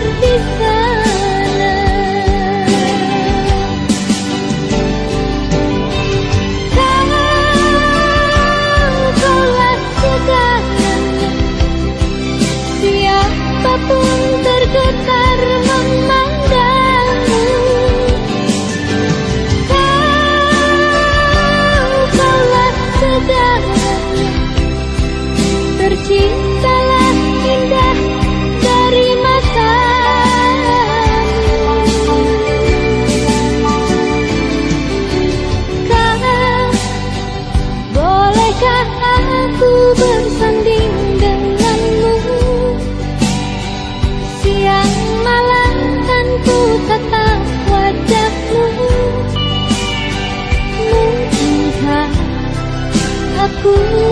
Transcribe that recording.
with this you.